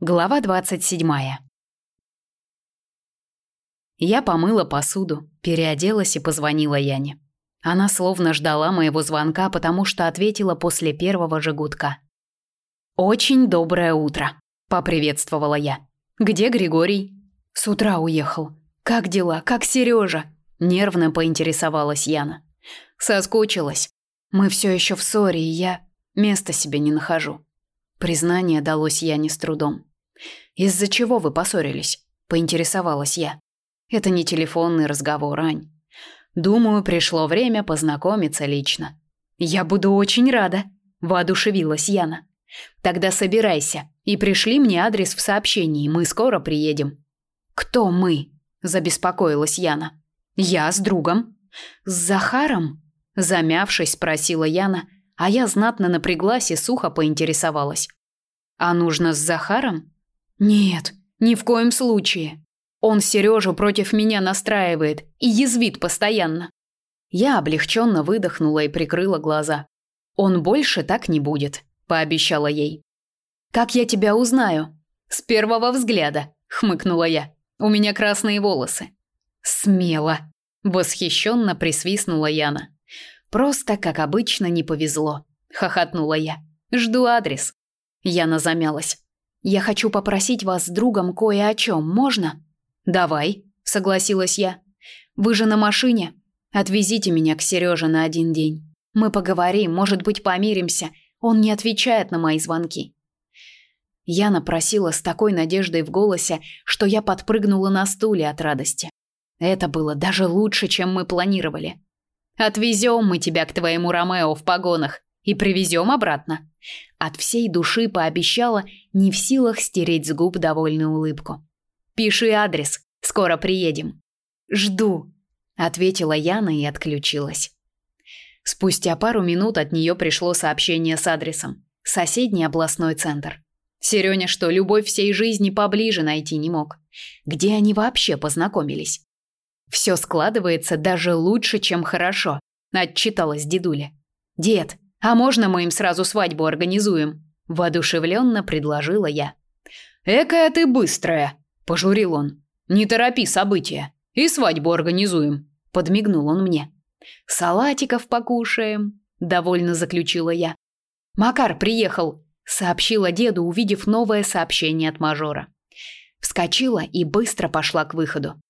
Глава 27. Я помыла посуду, переоделась и позвонила Яне. Она словно ждала моего звонка, потому что ответила после первого же. «Очень доброе утро», – поприветствовала я. «Где Григорий?» «С утра уехал. Как дела? Как Сережа?» – нервно поинтересовалась Яна. «Соскучилась. Мы все еще в ссоре, и я места себе не нахожу». Признание далось Яне с трудом. «Из-за чего вы поссорились?» – поинтересовалась я. «Это не телефонный разговор, Ань. Думаю, пришло время познакомиться лично». «Я буду очень рада», – воодушевилась Яна. «Тогда собирайся и пришли мне адрес в сообщении, мы скоро приедем». «Кто мы?» – забеспокоилась Яна. «Я с другом». «С Захаром?» – замявшись, спросила Яна, а я знатно напряглась и сухо поинтересовалась. «А нужно с Захаром?» Нет, ни в коем случае. Он Сережу против меня настраивает и язвит постоянно. Я облегченно выдохнула и прикрыла глаза. Он больше так не будет, пообещала ей. Как я тебя узнаю? С первого взгляда, хмыкнула я. У меня красные волосы. Смело, восхищенно присвистнула Яна. Просто, как обычно, не повезло, хохотнула я. Жду адрес. Яна замялась. Я хочу попросить вас с другом кое о чем, можно? Давай, согласилась я. Вы же на машине. Отвезите меня к Сереже на один день. Мы поговорим, может быть, помиримся. Он не отвечает на мои звонки. Я напросила с такой надеждой в голосе, что я подпрыгнула на стуле от радости. Это было даже лучше, чем мы планировали. Отвезем мы тебя к твоему Ромео в погонах и привезем обратно. От всей души пообещала, не в силах стереть с губ довольную улыбку. Пиши адрес, скоро приедем. Жду, ответила Яна и отключилась. Спустя пару минут от нее пришло сообщение с адресом. Соседний областной центр. Серёня что, любовь всей жизни поближе найти не мог. Где они вообще познакомились? Все складывается даже лучше, чем хорошо, отчиталась дедуля. Дед, а можно мы им сразу свадьбу организуем? воодушевленно предложила я. Экая ты быстрая, пожурил он. Не торопи события. И свадьбу организуем, подмигнул он мне. Салатиков покушаем, довольно заключила я. Макар приехал, сообщила деду, увидев новое сообщение от мажора. Вскочила и быстро пошла к выходу.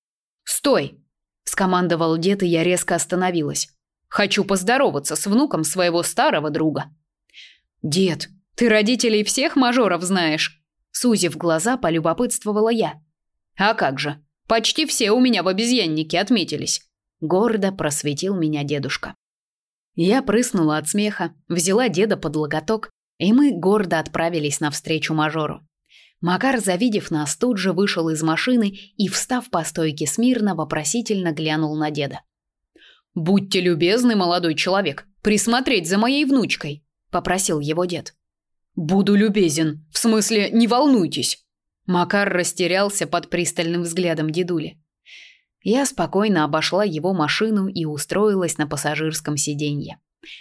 "Стой!" скомандовал дед, и я резко остановилась. Хочу поздороваться с внуком своего старого друга. Дед, ты родителей всех мажоров знаешь? Сузив глаза, полюбопытствовала я. А как же? Почти все у меня в обезьяннике отметились. Гордо просветил меня дедушка. Я прыснула от смеха, взяла деда под локоток, и мы гордо отправились навстречу мажору. Макар, завидев нас, тут же вышел из машины и, встав по стойке смирно, вопросительно глянул на деда. Будьте любезны, молодой человек, присмотреть за моей внучкой, попросил его дед. Буду любезен. В смысле, не волнуйтесь. Макар растерялся под пристальным взглядом дедули. Я спокойно обошла его машину и устроилась на пассажирском сиденье.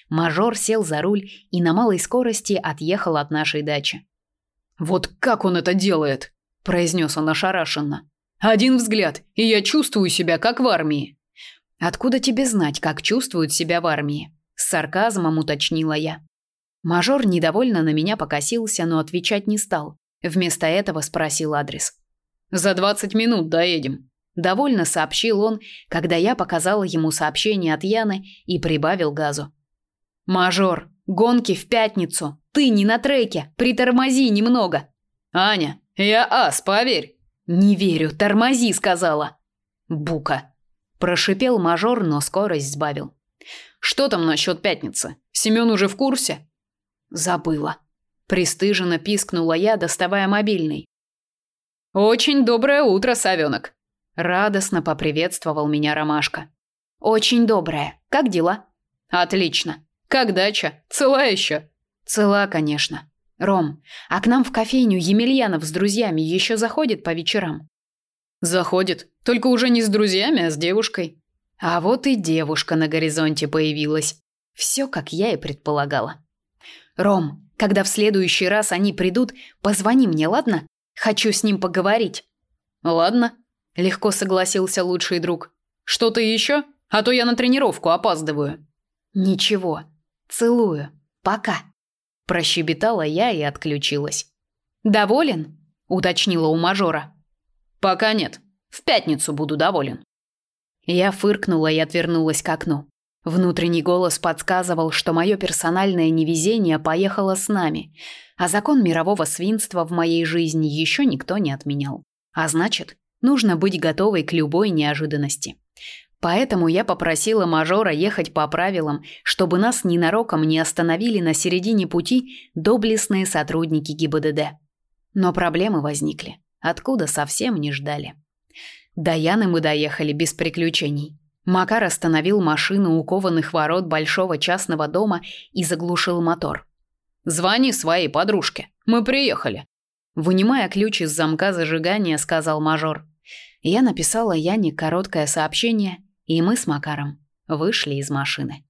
Мажор сел за руль и на малой скорости отъехал от нашей дачи. Вот как он это делает, произнес он ошарашенно. Один взгляд, и я чувствую себя как в армии. Откуда тебе знать, как чувствуют себя в армии? С сарказмом уточнила я. Мажор недовольно на меня покосился, но отвечать не стал. Вместо этого спросил адрес. За 20 минут доедем, довольно сообщил он, когда я показала ему сообщение от Яны и прибавил газу. Мажор, гонки в пятницу. Ты не на треке, притормози немного. Аня, я ас, поверь. Не верю, тормози, сказала. Бука. Прошипел мажор, но скорость сбавил. Что там насчет пятницы? Семён уже в курсе? Забыла. Пристыженно пискнула я, доставая мобильный. Очень доброе утро, совёнок. Радостно поприветствовал меня Ромашка. Очень доброе. Как дела? Отлично. Как дача? Цела еще? Цела, конечно. Ром, а к нам в кофейню Емельянов с друзьями еще заходит по вечерам. Заходит, только уже не с друзьями, а с девушкой. А вот и девушка на горизонте появилась. Все, как я и предполагала. Ром, когда в следующий раз они придут, позвони мне, ладно? Хочу с ним поговорить. Ладно, легко согласился лучший друг. Что-то еще? А то я на тренировку опаздываю. Ничего. Целую. Пока. Прощебетала я и отключилась. Доволен? уточнила у мажора. Пока нет. В пятницу буду доволен. Я фыркнула и отвернулась к окну. Внутренний голос подсказывал, что мое персональное невезение поехало с нами, а закон мирового свинства в моей жизни еще никто не отменял. А значит, нужно быть готовой к любой неожиданности. Поэтому я попросила мажора ехать по правилам, чтобы нас ненароком не остановили на середине пути доблестные сотрудники ГИБДД. Но проблемы возникли, откуда совсем не ждали. До Яны мы доехали без приключений. Макар остановил машину у кованых ворот большого частного дома и заглушил мотор. «Звони своей подружке. Мы приехали». Вынимая ключ из замка зажигания, сказал мажор. Я написала Яне короткое сообщение, и мы с Макаром вышли из машины.